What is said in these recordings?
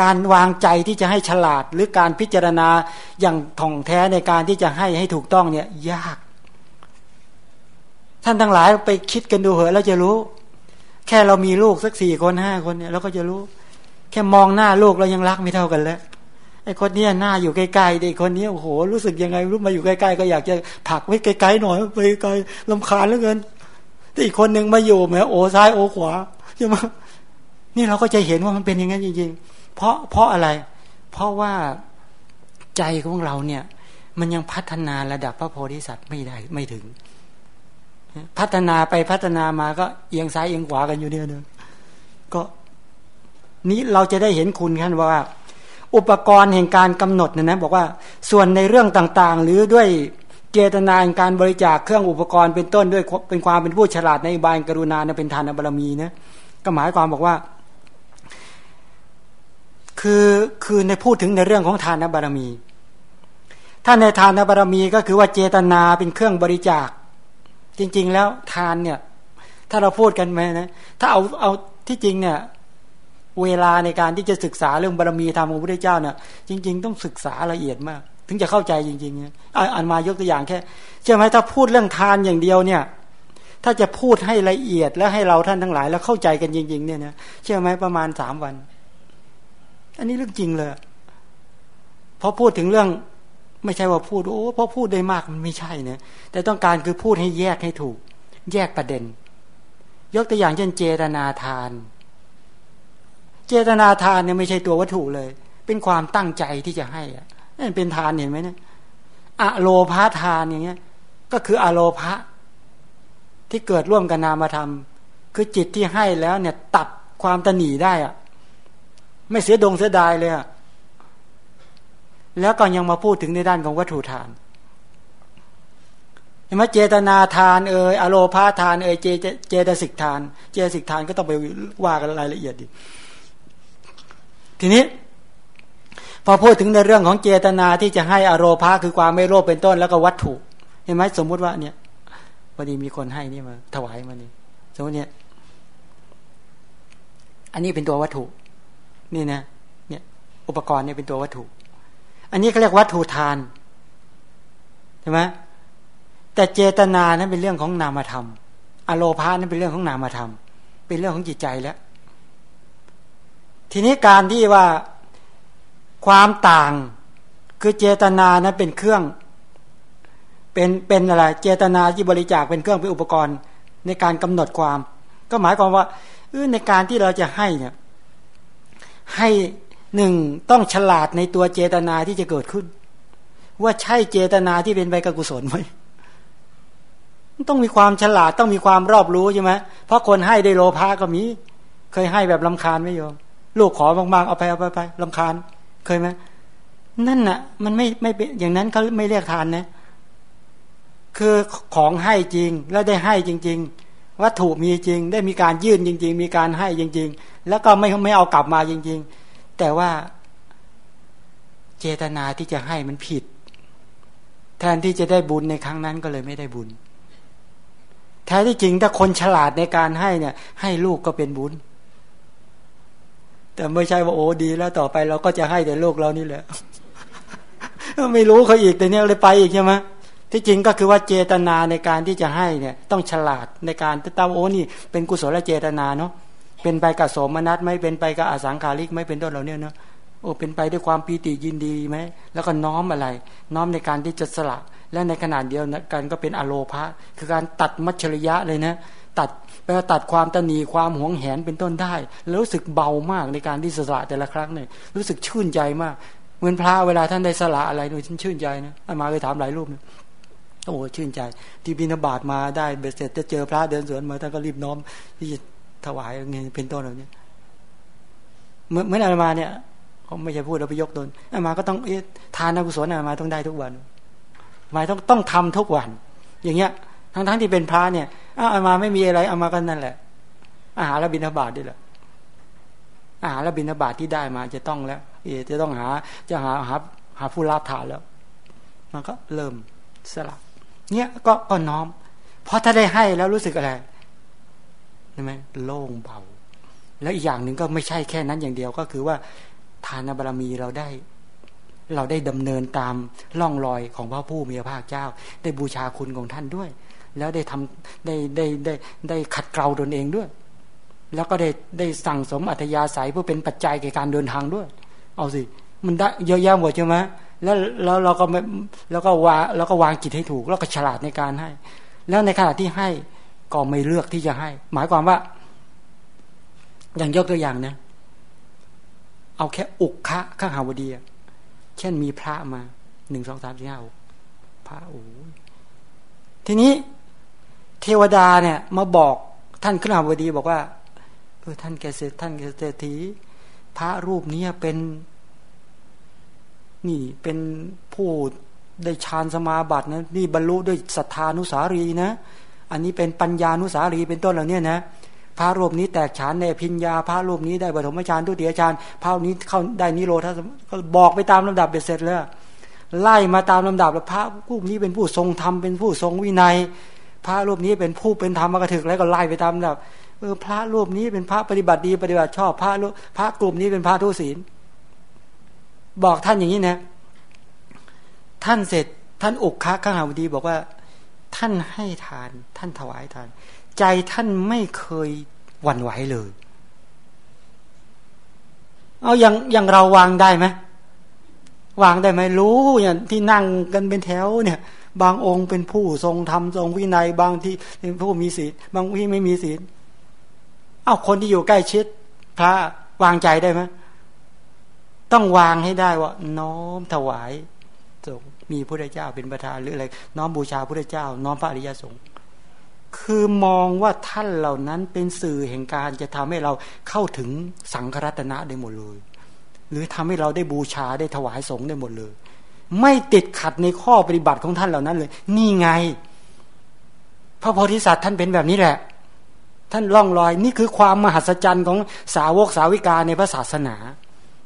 การวางใจที่จะให้ฉลาด หรือการพิจารณาอย่างท่องแท้ในการที่จะให้ให้ถูกต้องเนี่ยยาก ท่านทั้งหลายไปคิดกันดูเหอะแล้วจะรู้ แค่เรามีลูกสักสี่คนห้าคนเนี่ยเราก็จะรู้ แค่มองหน้าลูกเรายังรักไม่เท่ากันแล้วไอ้คนเนี้ยหน้าอยู่ใกล้ๆไอ้คนนี้โอ้โหรู้สึกยังไงรู้มาอยู่ใกล้ๆก็อยากจะผลักไว้ไกลๆหน่อยไปไกลลำคาญเหลือเกินแต่อีกคนหนึ่งมาอยู่แหมโอ้ซ้ายโอ้ขวาใช่ไหมนี่เราก็จะเห็นว่ามันเป็นอย่างนั้นจริงๆ เพราะเพราะอะไร เพราะว่าใจของเราเนี่ย มันยังพัฒนาระดับพระโพธิสัตว์ไม่ได้ไม่ถึง พัฒนาไปพัฒนามาก็เอียงซ้ายเอียงขวากันอยู่เนี่ยเนอะก็นี้เราจะได้เห็นคุณขั้นว่า อุปกรณ์แห่งการกำหนดนะนะ บอกว่าส่วนในเรื่องต่างๆ หรือด้วยเจตนานการบริจาคเครื่องอุปกรณ์เป็นต้นด้วยเป็นความเป็นผู้ฉลาดในบายกรุณาเป็นทานบารมีนะก็หมายความบอกว่า คือคือในพูดถึงในเรื่องของทานบารมี ถ้าในทานบารมีก็คือว่าเจตนาเป็นเครื่องบริจาค จริง ๆ แล้วทานเนี่ย ถ้าเราพูดกันไหมนะถ้าเอาเอาที่จริงเนี่ยเวลาในการที่จะศึกษาเรื่องบารมีธรรมของพระพุทธเจ้าเนี่ยจริง ๆ ต้องศึกษาละเอียดมาก ถึงจะเข้าใจจริงๆเนี่ยอ่านมายกตัวอย่างแค่ใช่ไหมถ้าพูดเรื่องทานอย่างเดียวเนี่ย ถ้าจะพูดให้ละเอียดแล้วให้เราท่านทั้งหลาย แล้วเข้าใจกันจริง ๆ เนี่ยนะเชื่อไหมประมาณสามวัน อันนี้เรื่องจริงเลยพอพูดถึงเรื่อง ไม่ใช่ว่าพูดโอ้เพราะพูดได้มากมันไม่ใช่เนี่ยแต่ต้องการคือพูดให้แยกให้ถูก แยกประเด็น ยกตัวอย่างเช่นเจตนาทาน เจตนาทานเนี่ยไม่ใช่ตัววัตถุเลย เป็นความตั้งใจที่จะให้อะนั่นเป็นทานเห็นไหมเนี่ยอะโลภาทานอย่างเงี้ย ก็คืออะโลภะที่เกิดร่วมกันนามธรรม คือจิตที่ให้แล้วเนี่ยตัดความตนีได้อะ ไม่เสียดงเสียดายเลยอะแล้วก็ยังมาพูดถึงในด้านของวัตถุทานเห็นไหมเจตนาทานเอ่ยอโลพาทานเอ่ยเจเจตสิกทาน เจตสิกทานก็ต้องไปว่ากันรายละเอียดดิทีนี้ พอพูดถึงในเรื่องของเจตนาที่จะให้อโรพาคือความไม่โลภเป็นต้นแล้วก็วัตถุ เห็นไหมสมมุติว่าเนี่ยพอดีมีคนให้นี่มาถวายมานี่สมมติเนี่ย อันนี้เป็นตัววัตถุ นี่นะเนี่ยอุปกรณ์เนี่ยเป็นตัววัตถุ อันนี้เขาเรียกวัตถุทานใช่ไหมแต่เจตนานั้นเป็นเรื่องของนามธรรม อโลภานั้นเป็นเรื่องของนามธรรม เป็นเรื่องของจิตใจแล้ว ทีนี้การที่ว่าความต่างคือเจตนานั้นเป็นเครื่อง เป็นเป็นอะไร เจตนาที่บริจาคเป็นเครื่องเป็นอุปกรณ์ในการกำหนดความ ก็หมายความว่าในการที่เราจะให้เนี่ย ให้หนึ่งต้องฉลาดในตัวเจตนาที่จะเกิดขึ้น ว่าใช่เจตนาที่เป็นไปกับกุศลไหมต้องมีความฉลาดต้องมีความรอบรู้ใช่ไหมเพราะคนให้ได้โลภะก็มี เคยให้แบบลำคาญไหมโยมลูกขอมากๆเอาไปเอาไปไปลำคาญ เคยไหมนั่นน่ะ มันไม่ไม่เป็นอย่างนั้นเขาไม่เรียกทานนะ คือของให้จริงแล้วได้ให้จริง ๆ วัตถุมีจริง ได้มีการยื่นจริง ๆ มีการให้จริง ๆ แล้วก็ไม่ไม่เอากลับมาจริง ๆ แต่ว่าเจตนาที่จะให้มันผิด แทนที่จะได้บุญในครั้งนั้นก็เลยไม่ได้บุญ แท้ที่จริงถ้าคนฉลาดในการให้เนี่ย ให้ลูกก็เป็นบุญ แต่ไม่ใช่ว่าโอ้ดีแล้วต่อไปเราก็จะให้แต่ลูกเรานี่แหละไม่รู้เขาอีกแต่เนี้ยเลยไปอีกใช่ไหม ที่จริงก็คือว่าเจตนาในการที่จะให้เนี่ยต้องฉลาดในการเต้าโอ้นี่เป็นกุศลเจตนาเนาะเป็นไปกับสมนัตไม่เป็นไปกับอสังขาริกไม่เป็นต้นเหล่านี้เนาะโอ้เป็นไปด้วยความปีติยินดีไหมแล้วก็น้อมอะไร น้อมในการที่จะสละ และในขนาดเดียวกันก็เป็นอโลภะคือการตัดมัชริยะเลยนะตัดแปลว่าตัดความตนีความหวงแหนเป็นต้นได้ แล้วรู้สึกเบามากในการที่สละแต่ละครั้งเนี่ยรู้สึกชื่นใจมากเหมือนพระเวลาท่านได้สละอะไรโดยชื่นใจนะอามาเคยถามหลายรูปนะ โอ้ชื่นใจ ที่บินาบาตมาได้เบ็ดเสร็จจะเจอพระเดินสวนมาท่านก็รีบน้อม ที่จะถวายเงี้ยเป็นต้นเหล่านี้เมื่อเมื่ออามาเนี่ยเขาไม่ใช่พูดเราไปยกตนอามาก็ต้องเอทานอกุศลอามาต้องได้ทุกวันหมายต้องต้องทำทุกวัน อย่างเงี้ย ทั้งทั้งที่เป็นพระเนี่ยอามาไม่มีอะไรอามาก็นั่นแหละ อาหารและบินาบาตด้วยแหละอาหารและบินาบาตที่ได้มาจะต้องแล้วเอจะต้องหาจะหาหาหาผู้รับทานแล้ว มันก็เริ่มสลับ เนี่ยก็ก็น้อม เพราะถ้าได้ให้แล้วรู้สึกอะไรใช่ไหมโล่งเบา แล้วอีกอย่างหนึ่งก็ไม่ใช่แค่นั้นอย่างเดียวก็คือว่าทานบารมีเราได้ เราได้ดำเนินตามล่องรอยของพระผู้มีพระภาคเจ้า ได้บูชาคุณของท่านด้วย แล้วได้ทำได้ได้ได้ได้ขัดเกลาตนเองด้วย แล้วก็ได้ได้สั่งสมอัธยาศัยเพื่อเป็นปัจจัยแก่การเดินทางด้วย เอาสิ มันได้เยอะแยะหมดใช่ไหม แล้วแล้วเราก็ไม่แล้วก็วางแล้วก็วางจิตให้ถูก แล้วก็ฉลาดในการให้ แล้วในขณะที่ให้ก็ไม่เลือกที่จะให้ หมายความว่า อย่างยกตัวอย่างนะเอาแค่อุกคะข้างหาวดีเช่นมีพระมาหนึ่งสองสามสี่ห้าพระโอ้ทีนี้เทวดาเนี่ย มาบอกท่านขึ้นหาวดีบอกว่าเออท่านแกเสร็จท่านแกเศรษฐีพระรูปนี้เป็น นี่เป็นผู้ได้ฌานสมาบัตินะนี่บรรลุด้วยศรัทธานุสารีนะ อันนี้เป็นปัญญานุสารีเป็นต้นเหล่านี้นะพระรูปนี้แตกฉานในพิญญาพระรูปนี้ได้บรมฌานทุติยฌานพระรูปนี้เข้าได้นิโรธาก็บอกไปตามลำดับเบ็ดเสร็จแล้วไล่มาตามลำดับแล้วพระรูปนี้เป็นผู้ทรงธรรมเป็นผู้ทรงวินัย พระรูปนี้เป็นผู้เป็นธรรมกระถึกแล้วก็ไล่ไปตามลำดับเออพระรูปนี้เป็นพระปฏิบัติดีปฏิบัติชอบพระพระกลุ่มนี้เป็นพระทุศีล บอกท่านอย่างนี้นะ ท่านเสร็จท่านอกค้าข้างหาวดีบอกว่า ท่านให้ทาน ท่านถวายทาน ใจท่านไม่เคยหวั่นไหวเลย เอาอย่างอย่างเราวางได้ไหมวางได้ไหมรู้อย่างที่นั่งกันเป็นแถวเนี่ย บางองค์เป็นผู้ทรงธรรมทรงวินัยบางที่เป็นผู้มีศีลบางที่ไม่มีศีลเอาคนที่อยู่ใกล้ชิด พระวางใจได้ไหม ต้องวางให้ได้ว่า น้อมถวายสงมีพระเจ้าเป็นประธานหรืออะไรน้อมบูชาพระเจ้า น้อมพระอริยสงฆ์คือมองว่าท่านเหล่านั้นเป็นสื่อแห่งการจะทำให้เราเข้าถึงสังฆรัตนะได้หมดเลย หรือทำให้เราได้บูชาได้ถวายสงฆ์ได้หมดเลย ไม่ติดขัดในข้อปฏิบัติของท่านเหล่านั้นเลย นี่ไง พระโพธิสัตว์ท่านเป็นแบบนี้แหละ ท่านล่องลอย นี่คือความมหัศจรรย์ของสาวกสาวิกาในพระศาสนา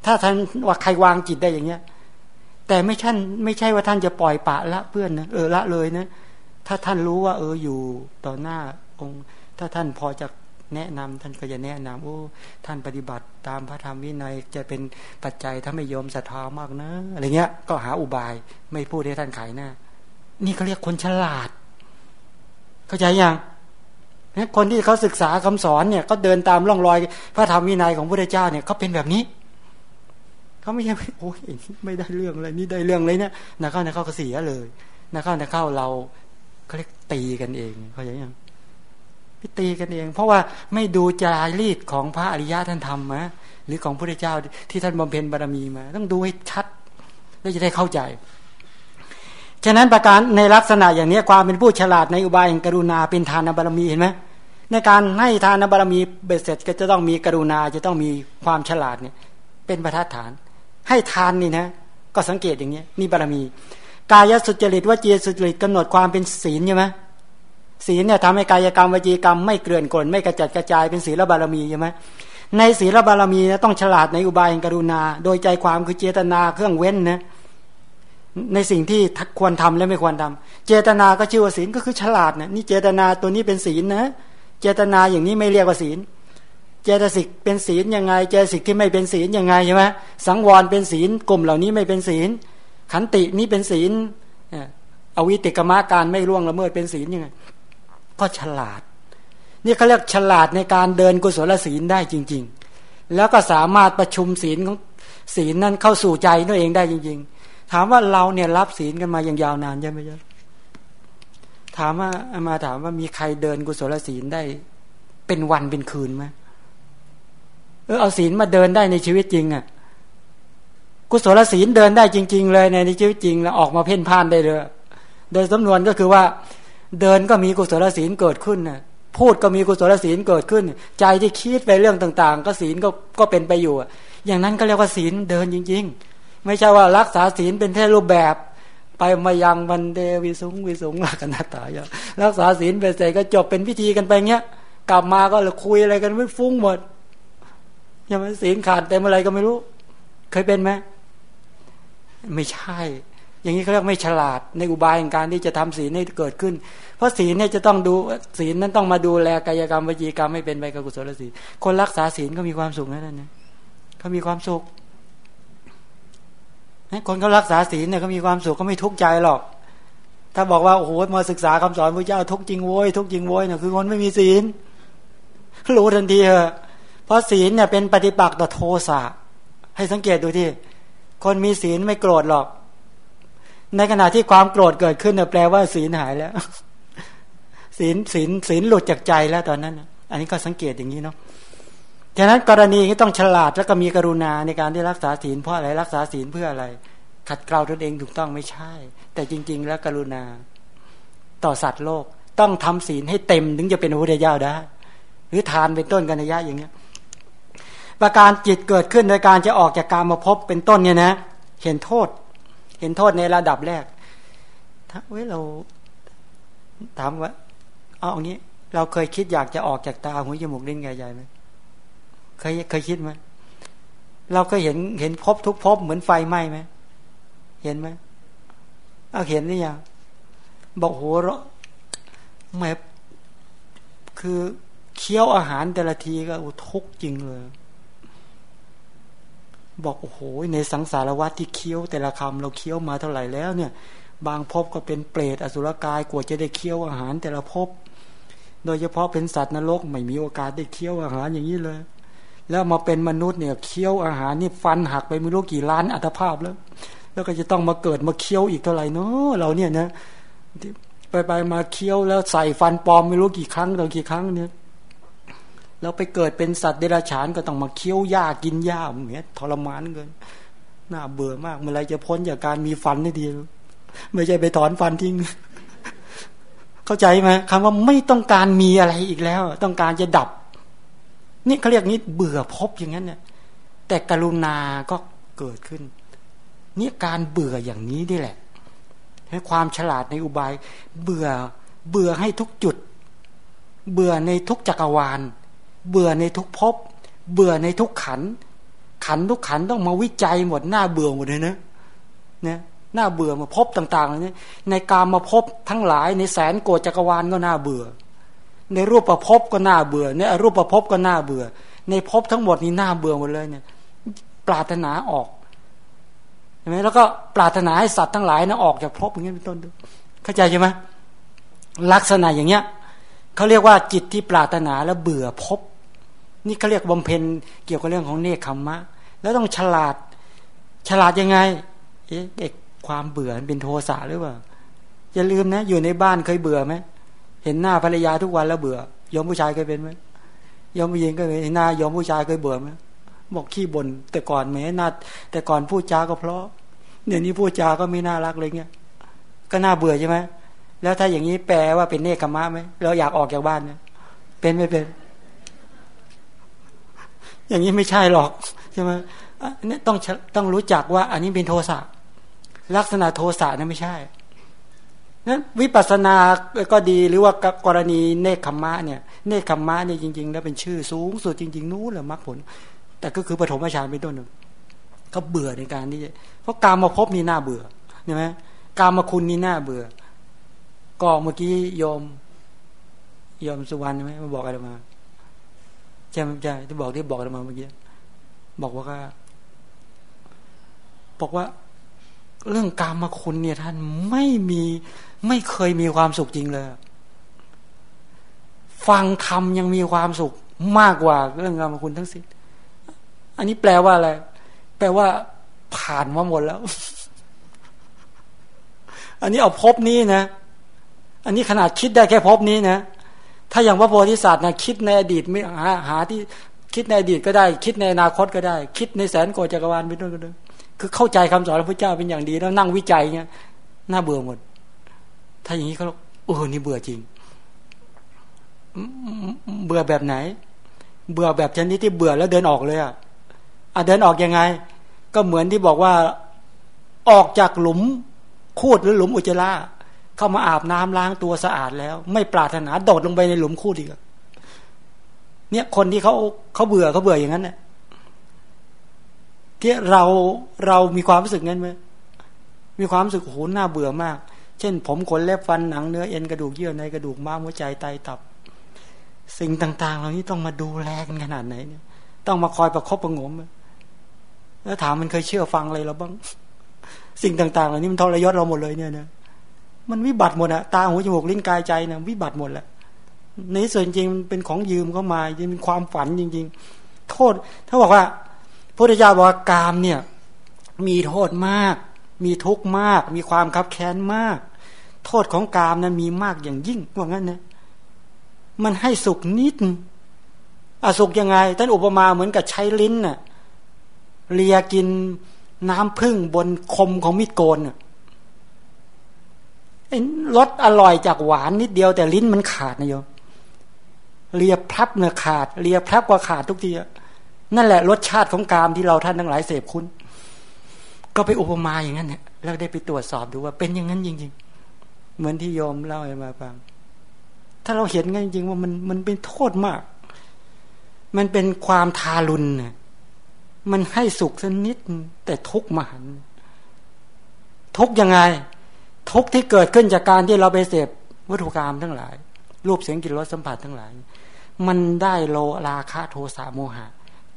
ถ้าท่านว่าใครวางจิตได้อย่างเงี้ย แต่ไม่ใช่ไม่ใช่ว่าท่านจะปล่อยปะละเพื่อนนะเออละเลยนะถ้าท่านรู้ว่า เอออยู่ต่อหน้าองค์ ถ้าท่านพอจะแนะนำท่านก็จะแนะนำโอ้ท่านปฏิบัติตามพระธรรมวินัยจะเป็นปัจจัยถ้าไม่ยอมศรัทธามากนะอะไรเงี้ย ก็หาอุบายไม่พูดให้ท่านขายหน้า นี่เขาเรียกคนฉลาด เข้าใจยังคนที่เขาศึกษาคำสอนเนี่ยก็เดินตามร่องรอยพระธรรมวินัยของพระพุทธเจ้าเนี่ยเขาเป็นแบบนี้ เขาไม่ใช่โอ้ยไม่ได้เรื่องอะไรนี่ได้เรื่องเลยเนี่ยนะเข้านะเข้าก็เสียเลยนะเข้านะเข้าเราเขาเรียกตีกันเองเขาอย่างยังพิตีกันเอง เพราะว่าไม่ดูจารีตของพระอริยะท่านทำมาหรือของพระเจ้าที่ท่านบำเพ็ญบารมีมา ต้องดูให้ชัดแล้วจะได้เข้าใจฉะนั้นประการในลักษณะอย่างนี้ความเป็นผู้ฉลาดในอุบายแห่งกรุณาเป็นทานบารมีเห็นไหมในการให้ทานบารมีเบ็ดเสร็จก็จะต้องมีกรุณาจะต้องมีความฉลาดเนี่ยเป็นประทัดฐาน ให้ทานนี่นะ ก็สังเกตอย่างนี้นี่บารมี กายสุจริตวจีสุจริตกำหนดความเป็นศีลใช่ไหมศีลเนี่ยทำให้กายกรรมวจีกรรมไม่เกลื่อนกลนไม่กระจัดกระจายเป็นศีลบารมีใช่ไหมในศีลบารมีนะต้องฉลาดในอุบายแห่งกรุณา โดยใจความคือเจตนาเครื่องเว้นนะในสิ่งที่ควรทำและไม่ควรทำเจตนาก็ชื่อว่าศีลก็คือฉลาดนะนี่เจตนาตัวนี้เป็นศีลนะ เจตนาอย่างนี้ไม่เรียกว่าศีล เจตสิกเป็นศีลยังไง เจตสิกที่ไม่เป็นศีลยังไงใช่ไหมสังวรเป็นศีลกลุ่มเหล่านี้ไม่เป็นศีล ขันตินี้เป็นศีลอวีติกกมะการไม่ล่วงละเมิดเป็นศีลยังไง ก็ฉลาด นี่เขาเรียกฉลาดในการเดินกุศลศีลได้จริง ๆ แล้วก็สามารถประชุมศีลของศีลนั้นเข้าสู่ใจตัวเองได้จริง ๆ ถามว่าเราเนี่ยรับศีลกันมาอย่างยาวนานใช่ไหมจ๊ะถามว่ามาถามว่ามีใครเดินกุศลศีลได้เป็นวันเป็นคืนไหม ออเอาศีลมาเดินได้ในชีวิตจริงอะกุศลศีลเดินได้จริง ๆ เลยในชีวิตจริงแล้วออกมาเพ่นพ่านได้เลย โดยสำนวนก็คือว่า เดินก็มีกุศลศีลเกิดขึ้นน่ะพูดก็มีกุศลศีลเกิดขึ้น ใจที่คิดไปเรื่องต่าง ๆ ก็ศีลก็ก็เป็นไปอยู่ อย่างนั้นก็เรียกว่าศีลเดินจริง ๆ ไม่ใช่ว่ารักษาศีลเป็นแค่รูปแบบ ไปมายังวันเดวิสุงวิสุงลักนาตายรักษาศีลไปเสร็จก็จบเป็นพิธีกันไปเงี้ย กลับมาก็เลยคุยอะไรกันไม่ฟุ้งหมด ยังไม่ศีลขาดเต็มอะไรก็ไม่รู้ เคยเป็นไหมไม่ใช่ อย่างนี้เขาเรียกไม่ฉลาด ในอุบายในการที่จะทำศีลให้เกิดขึ้น เพราะศีลเนี่ยจะต้องดูศีลนั้นต้องมาดูแลกายกรรมวิจีกรรมไม่เป็นไปกับกุศลศีลคนรักษาศีลก็มีความสุขนั่นนะเขามีความสุขคนเขารักษาศีลเนี่ยเขามีความสุขก็ไม่ทุกข์ใจหรอก ถ้าบอกว่าโอ้โหมาศึกษาคำสอนพระเจ้าทุกจริงโว้ยทุกจริงโว้ยเนี่ยคือคนไม่มีศีลรู้ทันทีเหอะ เพราะศีลเนี่ยเป็นปฏิปักษ์ต่อโทสะให้สังเกตดูที่คนมีศีลไม่โกรธหรอก ในขณะที่ความโกรธเกิดขึ้นเนี่ยแปลว่าศีลหายแล้ว ศีลศีลศีลหลุดจากใจแล้วตอนนั้น อันนี้ก็สังเกตอย่างนี้เนาะฉะนั้นกรณีที่ต้องฉลาดแล้วก็มีกรุณาในการที่รักษาศีลเพราะอะไรรักษาศีลเพื่ออะไร ขัดเกลาตนเองถูกต้องไม่ใช่ แต่จริง ๆ แล้วกรุณาต่อสัตว์โลกต้องทำศีลให้เต็มถึงจะเป็นพระพุทธเจ้าได้ หรือทานเป็นต้นกัญญะอย่างเงี้ย ประการจิตเกิดขึ้นโดยการจะออกจากการมาพบเป็นต้นเนี่ยนะ เห็นโทษ เห็นโทษในระดับแรกถ้าเว้ยเราถามว่าเอาอย่างนี้ เราเคยคิดอยากจะออกจากตาหูจมูกลิ้นกายใจไหมเคยเคยคิดไหมเราเคยเห็นเห็นพบทุกพบเหมือนไฟไหม้ไหมเห็นไหมเอาเห็นหรือยังบอกโหเราแมบคือเคี้ยวอาหารแต่ละทีก็ทุกจริงเลย บอกโอ้โหในสังสารวัตที่เคี้ยวแต่ละคำเราเคี้ยวมาเท่าไหร่แล้วเนี่ย บางพบก็เป็นเปรตอสุรกายกว่าจะได้เคี้ยวอาหารแต่ละพบโดยเฉพาะเป็นสัตว์นรกไม่มีโอกาสได้เคี้ยวอาหารอย่างนี้เลย แล้วมาเป็นมนุษย์เนี่ยเคี้ยวอาหารนี่ฟันหักไปไม่รู้กี่ล้านอัตภาพแล้ว แล้วก็จะต้องมาเกิดมาเคี้ยวอีกเท่าไหร่เนาะเราเนี่ยนะไปไปมาเคี้ยวแล้วใส่ฟันปลอมไม่รู้กี่ครั้งต่อกี่ครั้งเนี่ย แล้วไปเกิดเป็นสัตว์เดรัจฉานก็ต้องมาเคี้ยวหญ้ากินหญ้าเหมือนทรมานเกินน่าเบื่อมากเมื่อไรจะพ้นจากการมีฟันได้ดีไม่ใช่ไปถอนฟันทิ้ง เข้าใจไหมคำว่าไม่ต้องการมีอะไรอีกแล้ว ต้องการจะดับ นี่เขาเรียกนี้เบื่อพบอย่างนั้นเนี่ย แต่กรุณาก็เกิดขึ้น นี่การเบื่ออย่างนี้นี่แหละให้ความฉลาดในอุบาย เบื่อเบื่อให้ทุกจุด เบื่อในทุกจักรวาล เบื่อในทุกภพเบื่อในทุกขัน ขันทุกขันต้องมาวิจัยหมดหน้าเบื่อหมดเลยนะเนี่ยหน้าเบื่อมาพบต่างๆเนี่ยในการมาพบทั้งหลายในแสนโกจักรวาลก็น่าเบื่อ ในรูปประพบก็น่าเบื่อในรูปประพบก็น่าเบื่อ ในพบทั้งหมดนี้น่าเบื่อหมดเลยเนี่ย ปรารถนาออกเห็นไหมแล้วก็ปรารถนาให้สัตว์ทั้งหลายนะออกจากภพอย่างนี้เป็นต้นเข้าใจใช่ไหมลักษณะอย่างเงี้ยเขาเรียกว่าจิตที่ปรารถนาแล้วเบื่อพบ นี่เขาเรียกบำเพ็ญเกี่ยวกับเรื่องของเนคขมมะ แล้วต้องฉลาด ฉลาดยังไง เอ๊ะเอกความเบื่อเป็นโทสะหรือเปล่าอย่าลืมนะ อยู่ในบ้านเคยเบื่อไหมเห็นหน้าภรรยาทุกวันแล้วเบื่อยอมผู้ชายเคยเป็นไหมยอมผู้หญิงก็เห็นหน้ายอมผู้ชายเคยเบื่อไหมบอกขี้บ่นแต่ก่อนแม้นาแต่ก่อนพูดจาก็เพราะเดี๋ยวนี้พูดจาก็ไม่น่ารักเลยเงี้ยก็น่าเบื่อใช่ไหมแล้วถ้าอย่างนี้แปลว่าเป็นเนคขมะไหมเราอยากออกจากบ้านเนี่ยเป็นไม่เป็น อย่างนี้ไม่ใช่หรอกใช่ไหมเนี่ต้องต้องรู้จักว่า อันนี้เป็นโทสะลักษณะโทสะนั่นไม่ใช่นั้นวิปัสสนาก็ดีหรือว่ากรณีเนคขมะเนี่ยเนคขมมะเนี่ยจริง ๆ แล้วเป็นชื่อสูงสุดจริง ๆ นู้นแหละมรรคผล แต่ก็คือปฐมฌานเป็นต้นหนึ่งเขาเบื่อในการที่เพราะการมาพบนี่น่าเบื่อใช่ไหมการมาคุณนี่น่าเบื่อ ก็เมื่อกี้โยมโยมสุวรรณใช่ไหมมาบอกอะไรมา ใช่ไหมใช่ที่บอกที่บอกอะไรมาเมื่อกี้บอกว่าบอกว่า เรื่องกรรมคุณเนี่ยท่านไม่มีไม่เคยมีความสุขจริงเลยฟังธรรมยังมีความสุขมากกว่าเรื่องกรรมคุณทั้งสิ้นอันนี้แปลว่าอะไรแปลว่า ผ่านมาหมดแล้ว อันนี้เอาพบนี้นะ อันนี้ขนาดคิดได้แค่พบนี้นะ ถ้าอย่างพระโพธิสัตว์นะคิดในอดีตไม่หาหาที่คิดในอดีตก็ได้ คิดในอนาคตก็ได้ คิดในแสนโกจักรวาลไปด้วยก็ได้คือเข้าใจคำสอนพระพุทธเจ้าเป็นอย่างดีแล้วนั่งวิจัยเนี่ยน่าเบื่อหมด ถ้าอย่างนี้เขาโอ้นี่เบื่อจริง เบื่อแบบไหน เบื่อแบบชนิดที่เบื่อแล้วเดินออกเลยอะอะเดินออกยังไง ก็เหมือนที่บอกว่าออกจากหลุมคูดหรือหลุมอุจจาระ เข้ามาอาบน้ำล้างตัวสะอาดแล้ว ไม่ปรารถนาโดดลงไปในหลุมคูดอีกเนี่ยคนที่เขาเขาเบื่อเขาเบื่ออย่างนั้นเนี่ยที่เราเรามีความรู้สึกงั้นไหมมีความรู้สึกโหหน้าเบื่อมาก เช่น ผมขนเล็บฟันหนังเนื้อเอ็นกระดูกเยื่อในกระดูกม้ามหัวใจไตตับ สิ่งต่าง ๆ เหล่านี้ต้องมาดูแลกันขนาดไหนเนี่ยต้องมาคอยประคบประงมแล้วถามมันเคยเชื่อฟังอะไรเราบ้าง สิ่งต่าง ๆ เหล่านี้มันทรยศเราหมดเลยเนี่ยนะ มันวิบัติหมดอะตาหูจมูกลิ้นกายใจนะวิบัติหมดแหละในส่วนจริงมันเป็นของยืมเข้ามาจริงเป็นความฝันจริง ๆ โทษ ถ้าบอกว่าพระพุทธเจ้าบอกกามเนี่ย มีโทษมาก มีทุกข์มาก มีความคับแค้นมาก โทษของกามนั้นมีมากอย่างยิ่งว่างั้นนะมันให้สุขนิดอสุขยังไงท่านอุปมาเหมือนกับใช้ลิ้นน่ะเลียกินน้ำพึ่งบนคมของมิดโกน รสอร่อยจากหวานนิดเดียวแต่ลิ้นมันขาดนะโยมเลียพลับเนื้อขาดเลียพลับกว่าขาดทุกทีนั่นแหละรสชาติของกามที่เราท่านทั้งหลายเสพคุณ ก็ไปอุปมาอย่างนั้นเนี่ยแล้วได้ไปตรวจสอบดูว่าเป็นอย่างนั้นจริง ๆ เหมือนที่โยมเล่าให้มาฟังถ้าเราเห็นกันจริง ๆ ว่ามันมันเป็นโทษมาก มันเป็นความทารุณเนี่ยมันให้สุขสักนิด แต่ทุกข์มหัน ทุกยังไง ทุกที่เกิดขึ้นจากการที่เราไปเสพวัตถุกรรมทั้งหลาย รูปเสียงกลิ่นรสสัมผัสทั้งหลาย มันได้โลราคะโทสะโมหะ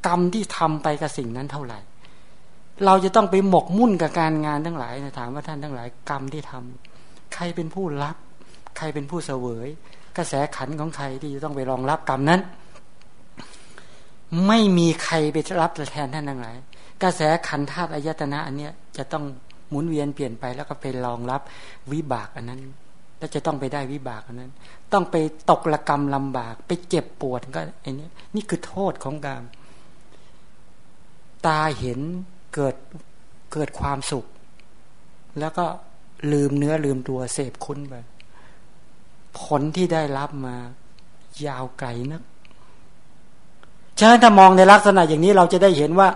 กรรมที่ทำไปกับสิ่งนั้นเท่าไหร่ เราจะต้องไปหมกมุ่นกับการงานทั้งหลายนะถามว่าท่านทั้งหลาย กรรมที่ทำใครเป็นผู้รับ ใครเป็นผู้เสวย กระแสขันของใครที่จะต้องไปรองรับกรรมนั้น ไม่มีใครไปรับแทนท่านทั้งหลาย กระแสขันธาตุอายตนะอันเนี้ยจะต้อง หมุนเวียนเปลี่ยนไปแล้วก็ไปรองรับวิบากอันนั้น แล้วจะต้องไปได้วิบากอันนั้น ต้องไปตกละกรรมลำบาก ไปเจ็บปวดก็ไอ้นี้นี่คือโทษของกรรมตาเห็นเกิดเกิดความสุข แล้วก็ลืมเนื้อลืมตัวเสพคุ้นไปผลที่ได้รับมายาวไกลนัก ฉะนั้นถ้ามองในลักษณะอย่างนี้เราจะได้เห็นว่า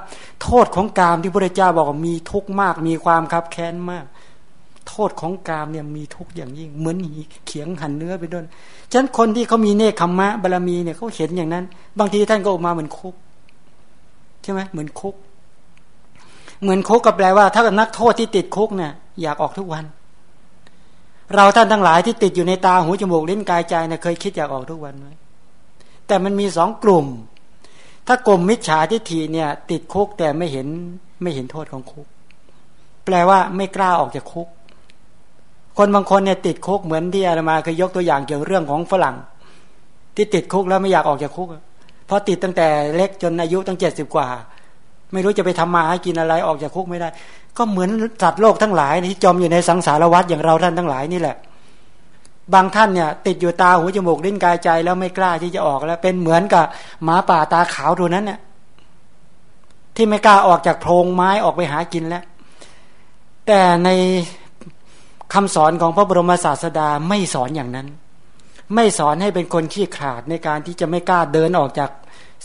โทษของกามที่พระเจ้าบอกว่ามีทุกข์มาก มีความคับแค้นมาก โทษของกามเนี่ยมีทุกข์อย่างยิ่ง เหมือนเขียงหันเนื้อไปด้วยฉะนั้นคนที่เขามีเนคขมมะบารรมีเนี่ยเขาเห็นอย่างนั้น บางทีท่านก็ออกมาเหมือนคุกใช่ไหมเหมือนคุก เหมือนคุกก็แปลว่า ถ้านักโทษที่ติดคุกเนี่ยอยากออกทุกวัน เราท่านทั้งหลายที่ติดอยู่ในตาหูจมูกลิ้นกายใจเนี่ยเคยคิดอยากออกทุกวันไหมแต่มันมีสองกลุ่ม ถ้ากลุ่มมิจฉาทิฏฐิเนี่ย ติดคุกแต่ไม่เห็นไม่เห็นโทษของคุก แปลว่าไม่กล้าออกจากคุก คนบางคนเนี่ยติดคุกเหมือนที่อาตมาเคยยกตัวอย่างเกี่ยวเรื่องของฝรั่ง ที่ติดคุกแล้วไม่อยากออกจากคุกเพราะติดตั้งแต่เล็กจนอายุตั้งเจ็ดสิบกว่า ไม่รู้จะไปทำมาให้กินอะไรออกจากคุกไม่ได้ ก็เหมือนสัตว์โลกทั้งหลายที่จมอยู่ในสังสารวัฏอย่างเราท่านทั้งหลายนี่แหละ บางท่านเนี่ยติดอยู่ตาหูจมูกลิ้นกายใจแล้วไม่กล้าที่จะออกแล้วเป็นเหมือนกับหมาป่าตาขาวตัวนั้นเนี่ยที่ไม่กล้าออกจากโพรงไม้ออกไปหากินแล้ว แต่ในคำสอนของพระบรมศาสดาไม่สอนอย่างนั้น ไม่สอนให้เป็นคนขี้ขลาดในการที่จะไม่กล้าเดินออกจาก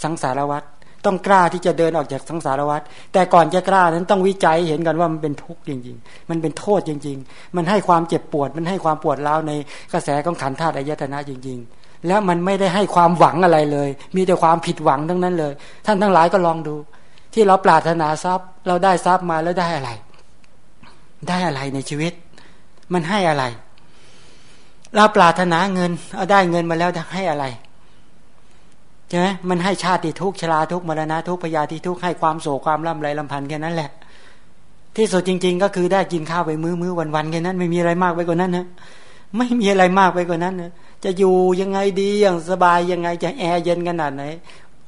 สังสารวัฏ ต้องกล้าที่จะเดินออกจากสังสารวัฏแต่ก่อนจะกล้านั้นต้องวิจัยเห็นกันว่ามันเป็นทุกข์จริง ๆ มันเป็นโทษจริง ๆ มันให้ความเจ็บปวด มันให้ความปวดร้าวในกระแสของขันธาตุอายตนะจริง ๆ แล้วมันไม่ได้ให้ความหวังอะไรเลย มีแต่ความผิดหวังทั้งนั้นเลย ท่านทั้งหลายก็ลองดู ที่เราปรารถนาทรัพย์ เราได้ทรัพย์มาแล้วได้อะไร ได้อะไรในชีวิต มันให้อะไร เราปรารถนาเงิน เอาได้เงินมาแล้วให้อะไร ช่ไหมมันให้ชาติทุกชราทุกมรณะทุกพยาธิทุกให้ความโศกความล่ำไรลำพันธ์แค่นั้นแหละ ที่สุดจริง ๆ ก็คือได้กินข้าวไปมื้อมื้อวันวันแค่นั้น ไม่มีอะไรมากไปกว่านั้นนะไม่มีอะไรมากไปกว่านั้นนะจะอยู่ยังไงดีอย่างสบายยังไงจะแอร์เย็นขนาดไหน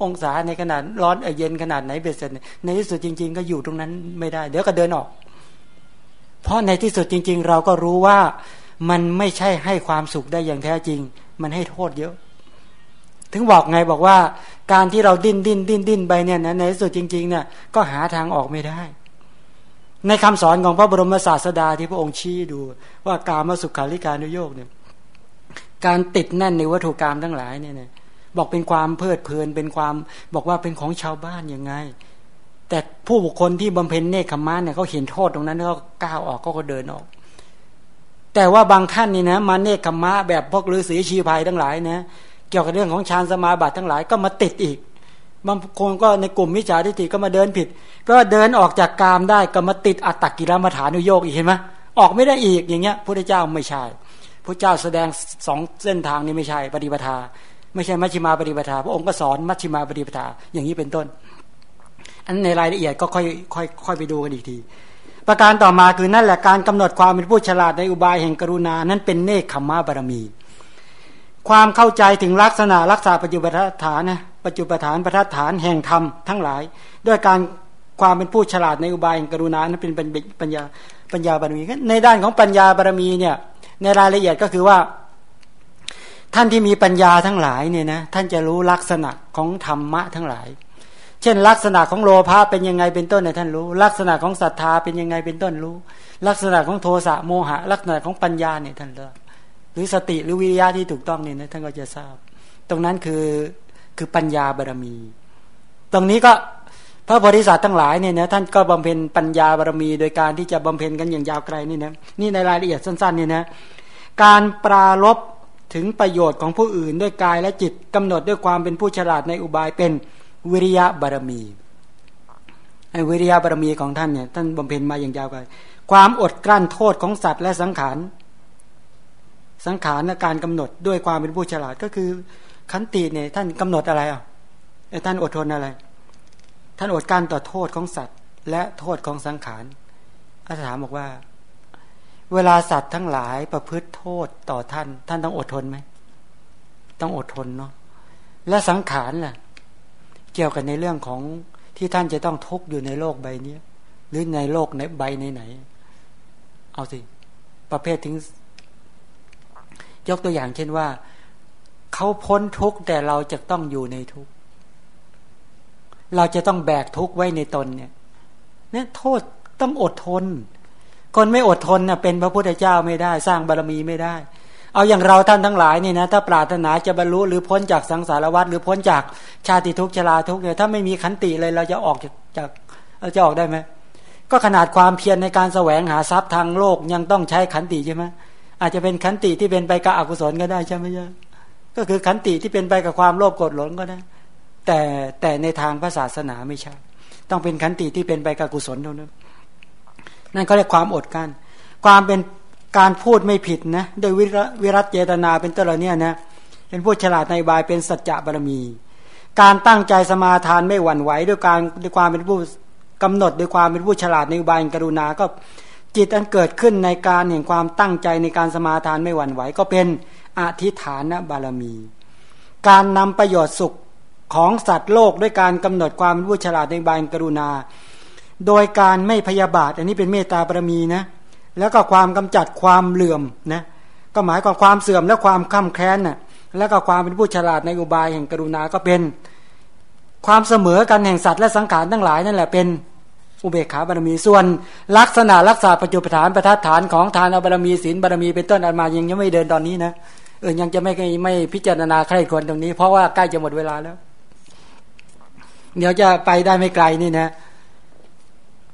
องศาในขนาดร้อนเย็นขนาดไหนเบ็ดเสร็จในที่สุดจริง ๆ ก็อยู่ตรงนั้นไม่ได้ เดี๋ยวก็เดินออก เพราะในที่สุดจริง ๆ เราก็รู้ว่ามันไม่ใช่ให้ความสุขได้อย่างแท้จริง มันให้โทษเยอะ ถึงบอกไงบอกว่า การที่เราดิ้นดิ้นดิ้นดิ้นไปเนี่ยนะในที่สุดจริงๆเนี่ยก็หาทางออกไม่ได้ ในคำสอนของพระบรมศาสดาที่พระองค์ชี้ดู ว่าการมาสุขาริการนุโยกเนี่ยการติดแน่นในวัตถุกรรมทั้งหลายเนี่ยบอกเป็นความเพลิดเพลินเป็นความบอกว่าเป็นของชาวบ้านยังไง แต่ผู้บุคคลที่บำเพ็ญเนคขมานเนี่ยเขาเห็นโทษตรงนั้นเขาก้าวออกก็เดินออก แต่ว่าบางท่านนี่นะมาเนคขมะแบบพวกฤาษีชีพายทั้งหลายนะ เกี่ยวกับเรื่องของฌานสมาบัติทั้งหลายก็มาติดอีกบางคนก็ในกลุ่มมิจฉาทิฏฐิก็มาเดินผิด เพราะเดินออกจากกามได้ก็มาติดอัตตกิรมฐานุโยกอีกเห็นไหมออกไม่ได้อีกอย่างเงี้ยพระเจ้าไม่ใช่พระเจ้าแสดงสองเส้นทางนี้ไม่ใช่ปฏิปทา ไม่ใช่มัชฌิมาปฏิปทา พระองค์ก็สอนมัชฌิมาปฏิปทาอย่างนี้เป็นต้น อันในรายละเอียดก็ค่อยค่อยค่อยไปดูกันอีกที ประการต่อมาคือนั่นแหละการกำหนดความเป็นผู้ฉลาดในอุบายแห่งกรุณานั้นเป็นเนคขมมะบารมี ความเข้าใจถึงลักษณะรักษาปัจจุบันฐานนะปัจจุบันฐานประทัดฐานแห่งธรรมทั้งหลาย ด้วยการความเป็นผู้ฉลาดในอุบายกรุณานั้นเป็นปัญญาปัญญาบารมีในด้านของปัญญาบารมีเนี่ยในรายละเอียดก็คือว่า ท่านที่มีปัญญาทั้งหลายเนี่ยนะท่านจะรู้ลักษณะของธรรมะทั้งหลาย เช่น ลักษณะของโลภะเป็นยังไงเป็นต้นเนี่ยท่านรู้ ลักษณะของศรัทธาเป็นยังไงเป็นต้นรู้ ลักษณะของโทสะโมหะ ลักษณะของปัญญาเนี่ยท่านรู้ หรือสติหรือวิริยะที่ถูกต้องเนี่ยท่านก็จะทราบ ตรงนั้นคือคือปัญญาบารมี ตรงนี้ก็พระโพธิสัตว์ทั้งหลายเนี่ยนะท่านก็บำเพ็ญปัญญาบารมี โดยการที่จะบำเพ็ญกันอย่างยาวไกลนี่นะนี่ในรายละเอียดสั้นๆเนี่ยนะการปราลบถึงประโยชน์ของผู้อื่นด้วยกายและจิตกำหนดด้วยความเป็นผู้ฉลาดในอุบายเป็นวิริยะบารมีไอ้วิริยะบารมีของท่านเนี่ยท่านบำเพ็ญมาอย่างยาวไกลความอดกลั้นโทษของสัตว์และสังขาร สังขารและการกำหนดด้วยความเป็นผู้ฉลาดก็คือ ขันติเนี่ยท่านกำหนดอะไรอะไอ้ท่านอดทนอะไร ท่านอดกั้นต่อโทษของสัตว์ และโทษของสังขารอาถามบอกว่า เวลาสัตว์ทั้งหลายประพฤติโทษต่อท่าน ท่านต้องอดทนไหมต้องอดทนเนาะและสังขารล่ะ เกี่ยวกันในเรื่องของที่ท่านจะต้องทุกข์อยู่ในโลกใบนี้หรือในโลกในใบในไหนเอาสิประเภทถึง ยกตัวอย่างเช่นว่าเขาพ้นทุกข์แต่เราจะต้องอยู่ในทุกข์เราจะต้องแบกทุกข์ไว้ในตนเนี่ยเนี่ยโทษต้องอดทน คนไม่อดทนเนี่ยเป็นพระพุทธเจ้าไม่ได้ สร้างบารรมีไม่ได้ เอาอย่างเราท่านทั้งหลายนี่นะถ้าปรารถนาจะบรรลุหรือพ้นจากสังสารวัฏหรือพ้นจากชาติทุกข์ชราทุกข์เนี่ยถ้าไม่มีขันติเลยเราจะออกจากจากเราจะออกได้ไหมก็ขนาดความเพียรในการแสวงหาทรัพย์ทางโลกยังต้องใช้ขันติใช่ไหม อาจจะเป็นขันติที่เป็นไปกับอกุศลก็ได้ใช่ไหมใช่ก็คือขันติที่เป็นไปกับความโลภโกรธหลงก็ได้ แต่แต่ในทางพระศาสนาไม่ใช่ ต้องเป็นขันติที่เป็นไปกับกุศลเท่านั้นนั่นก็เรียกความอดกั้นความเป็นการพูดไม่ผิดนะโดยวิรัตเจตนาเป็นต้นเหล่านี้นะเป็นผู้ฉลาดในบายเป็นสัจจะบารมี การตั้งใจสมาทานไม่หวั่นไหวด้วยการด้วยความเป็นผู้กำหนดด้วยความเป็นผู้ฉลาดในบายกรุณาก็ จิตอันเกิดขึ้นในการเห็นความตั้งใจในการสมาทานไม่หวั่นไหว ก็เป็นอธิฐานบารมี การนำประโยชน์สุขของสัตว์โลกด้วยการกำหนดความเป็นผู้ฉลาดในบายกรุณา โดยการไม่พยาบาท อันนี้เป็นเมตตาบารมีนะแล้วก็ความกำจัดความเหลื่อมนะก็หมายความความเสื่อมและความข้ามแค้นน่ะแล้วก็ความเป็นผู้ฉลาดในอุบายแห่งกรุณาก็เป็น ความเสมอกันแห่งสัตว์และสังขารทั้งหลายนั่นแหละเป็น อุเบกขาบารมีส่วน ลักษณะรักษาปัจจุฐานประทัดฐานของทานบารมีศีลบารมีเป็นต้นอันมายังยังไม่เดินตอนนี้นะเออยังจะไม่ไม่พิจารณาใครควรตรงนี้ เพราะว่าใกล้จะหมดเวลาแล้ว เดี๋ยวจะไปได้ไม่ไกลนี่นะ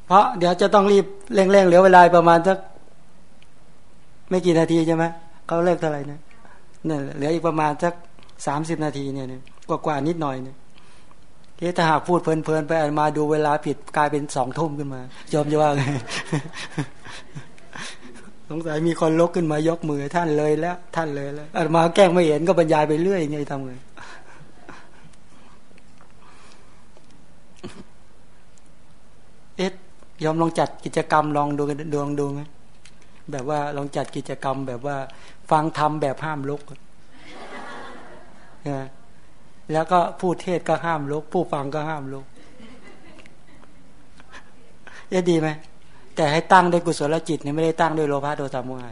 เพราะเดี๋ยวจะต้องรีบเร่งๆเหลือเวลาประมาณสักไม่กี่นาทีใช่ไหมเขาเลิกเท่าไหร่นะเนี่ยเหลืออีกประมาณสักสามสิบนาทีเนี่ยกว่ากว่านิดหน่อยเนี่ย ที่ถ้าหากพูดเพลินๆไปมาดูเวลาผิดกลายเป็นสองทุ่มขึ้นมา ยอมจะว่าไงสงสัยมีคนลุกขึ้นมายกมือท่านเลยแล้ว ท่านเลยแล้วอามาแกล้งไม่เห็นก็บรรยายไปเรื่อยไงทำไงเอ๊ะยอมลองจัดกิจกรรมลองดูกันดวงดูไหมแบบว่าลองจัดกิจกรรมแบบว่า ฟังธรรมแบบห้ามลุกนะ แล้วก็ผู้เทศก็ห้ามลุก ผู้ฟังก็ห้ามลุกจะดีไหมแต่ให้ตั้งด้วยกุศลจิตเนี่ยไม่ได้ตั้งด้วยโลภะโทสะโมหะ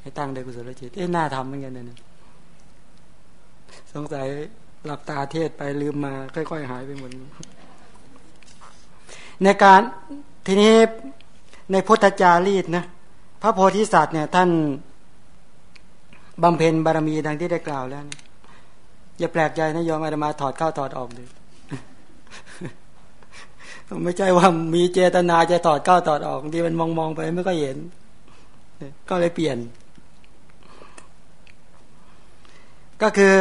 ให้ตั้งด้วยกุศลจิตเอ๊ะน่าทำเหมือนกันนะสงสัยหลับตาเทศไปลืมมาค่อยๆหายไปหมดในการทีนี้ในพุทธจารีตนะพระโพธิสัตว์เนี่ย ท่านบำเพ็ญบารมีดังที่ได้กล่าวแล้วนะ อย่าแปลกใจนะยอมอาตมาถอดเข้าถอดออกเลยไม่ใช่ว่ามีเจตนาจะถอดเข้าถอดออกที่มันมองมองไปไม่ก็เห็น ก็เลยเปลี่ยน ก็คือ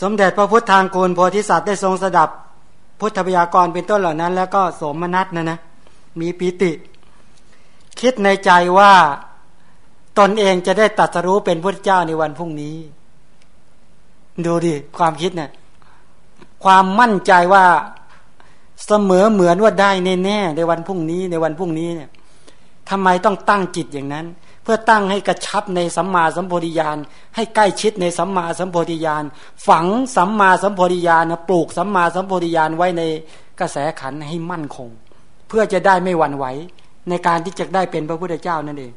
สมเด็จพระพุทธทางกูลโพธิสัตว์ได้ทรงสดับ พุทธพยากรเป็นต้นเหล่านั้น แล้วก็สมนัตนะนะมีปิติ คิดในใจว่าตนเองจะได้ตัดสรู้เป็นพระเจ้าในวันพรุ่งนี้ ดูดิความคิดเนี่ย ความมั่นใจว่าเสมอเหมือนว่าได้แน่ๆในวันพรุ่งนี้ในวันพรุ่งนี้เนี่ยทำไมต้องตั้งจิตอย่างนั้น เพื่อตั้งให้กระชับในสัมมาสัมโพธิญาณให้ใกล้ชิดในสัมมาสัมโพธิญาณฝังสัมมาสัมโพธิญาณปลูกสัมมาสัมโพธิญาณไว้ในกระแสขันให้มั่นคง เพื่อจะได้ไม่หวั่นไหวในการที่จะได้เป็นพระพุทธเจ้านั่นเอง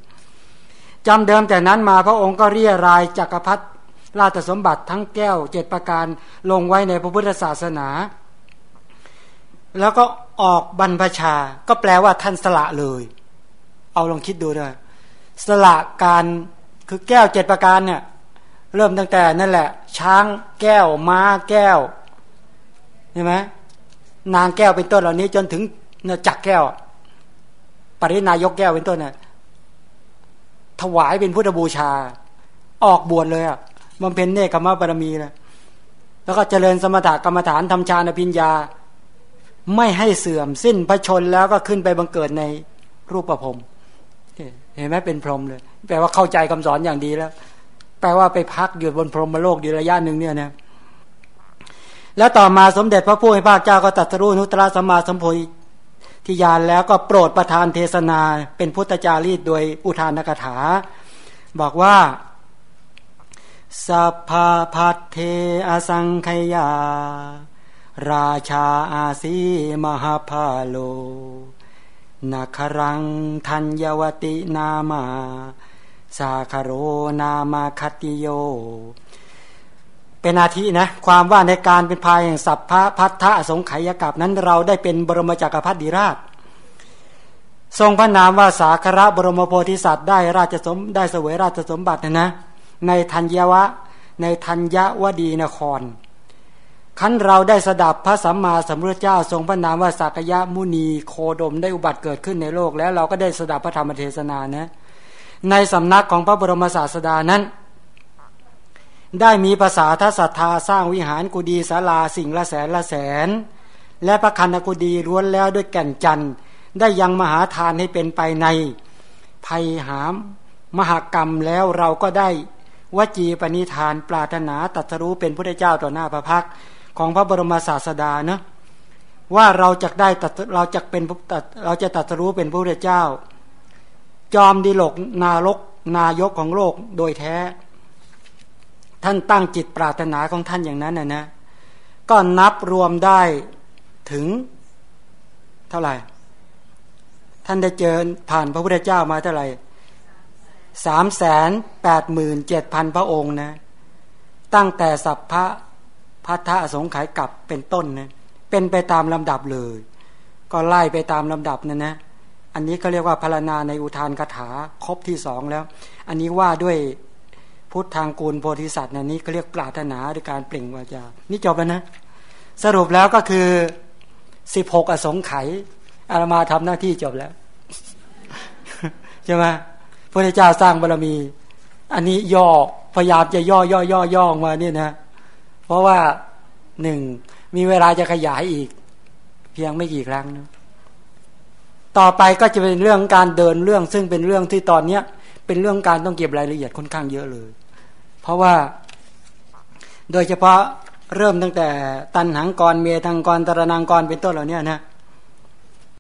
จำเดิมแต่นั้นมาพระองค์ก็เรียรายจักรพรรดิ ราชสมบัติทั้งแก้วเจ็ดประการลงไว้ในพระพุทธศาสนา แล้วก็ออกบรรพชา ก็แปลว่าท่านสละเลย เอาลองคิดดูด้วยสละการคือแก้วเจ็ดประการเนี่ยเริ่มตั้งแต่นั่นแหละ ช้างแก้วม้าแก้วใช่ไหมนางแก้วเป็นต้นเหล่านี้จนถึงจักแก้ว ปรินายกแก้วเป็นต้นเนี่ยถวายเป็นพุทธบูชา ออกบวชเลยอะ บำเพ็ญเนคขมะบารมีเลยแล้วก็เจริญสมถกรรมฐานทำฌานพิญญา ไม่ให้เสื่อมสิ้นพระชนแล้วก็ขึ้นไปบังเกิดในรูปประพรมเห็นไหมเป็นพรหมเลย แปลว่าเข้าใจคำสอนอย่างดีแล้ว แปลว่าไปพักอยู่บนพรหมโลกอยู่ระยะหนึ่งเนี่ยนะแล้วต่อมาสมเด็จพระผู้ให้ภาคเจ้าก็ตัสรู้นุตตรสัมมาสัมโพธิญาณแล้วก็โปรดประทานเทศนา เป็นพุทธจารีตโดยอุทานกถา บอกว่า สัพพาพัทเทอสังขยา ราชาอาสีมหาพาโลนาครังทัญญวตินามา สาคโรนามาคติโย เป็นอาทินะ ความว่าในการเป็นภายแห่งสัพพะพัทธะสงไขยกับนั้นเราได้เป็นบรมจักรพรรดิราช ทรงพระนามว่าสาคระบรมโพธิสัตว์ได้ราชสมได้เสวยราชสมบัตินะนะ ในธัญญวะ ในธัญวดีนครคันเราได้สดับพระสัมมาสัมพุทธเจ้า ทรงพระนามว่าสักยะมุนีโคดมได้อุบัติเกิดขึ้นในโลก แล้วเราก็ได้สดับพระธรรมเทศนานะในสำนักของพระบรมศาสดานั้น ได้มีภาษาทัศธาสร้างวิหารกุดีศาลาสิ่งละแสนละแสน และพระคันกุดีล้วนแล้วด้วยแก่นจันทร์ได้ยังมหาทานให้เป็นไปในภัยหาม มหากรรมแล้วเราก็ได้ วจีปณิธานปรารถนาตัสรู้เป็นพระเจ้าต่อหน้าพระพักของพระบรมศาสดาเนะว่าเราจะได้ตัดเราจะเป็นเราจะตัสรู้เป็นพระพุทธเจ้า จอมดีหลกนารกนายกของโลกโดยแท้ ท่านตั้งจิตปรารถนาของท่านอย่างนั้นนะนะก็นับรวมได้ถึงเท่าไหร่ ท่านได้เจอผ่านพระพุทธเจ้ามาเท่าไหร่ สามแสนแปดหมื่นเจ็ดพันพระองค์นะ ตั้งแต่สัพพะพัทธะสงไขยกับเป็นต้นนะเป็นไปตามลำดับเลย ก็ไล่ไปตามลำดับนั่นนะ อันนี้ก็เรียกว่าพารณาในอุทานคาถาครบที่สองแล้ว อันนี้ว่าด้วยพุทธทางกูลโพธิสัตว์นนี้เขาเรียกปรารถนาด้วยการเปล่งวาจา นี่จบแล้วนะ สรุปแล้วก็คือสิบหกอสงไขยอารามาทำหน้าที่จบแล้วใช่ไหม พระเจ้าสร้างบารมี อันนี้ย่อพยายามจะย่อย่อย่อย่อมาเนี่ยนะ เพราะว่าหนึ่งมีเวลาจะขยายอีก เพียงไม่กี่ครั้งนะต่อไปก็จะเป็นเรื่องการเดินเรื่อง ซึ่งเป็นเรื่องที่ตอนเนี้ย เป็นเรื่องการต้องเก็บรายละเอียดค่อนข้างเยอะเลย เพราะว่า โดยเฉพาะเริ่มตั้งแต่ตันหังกรเมทังกรตระนังกรเป็นต้นเหล่านี้นะ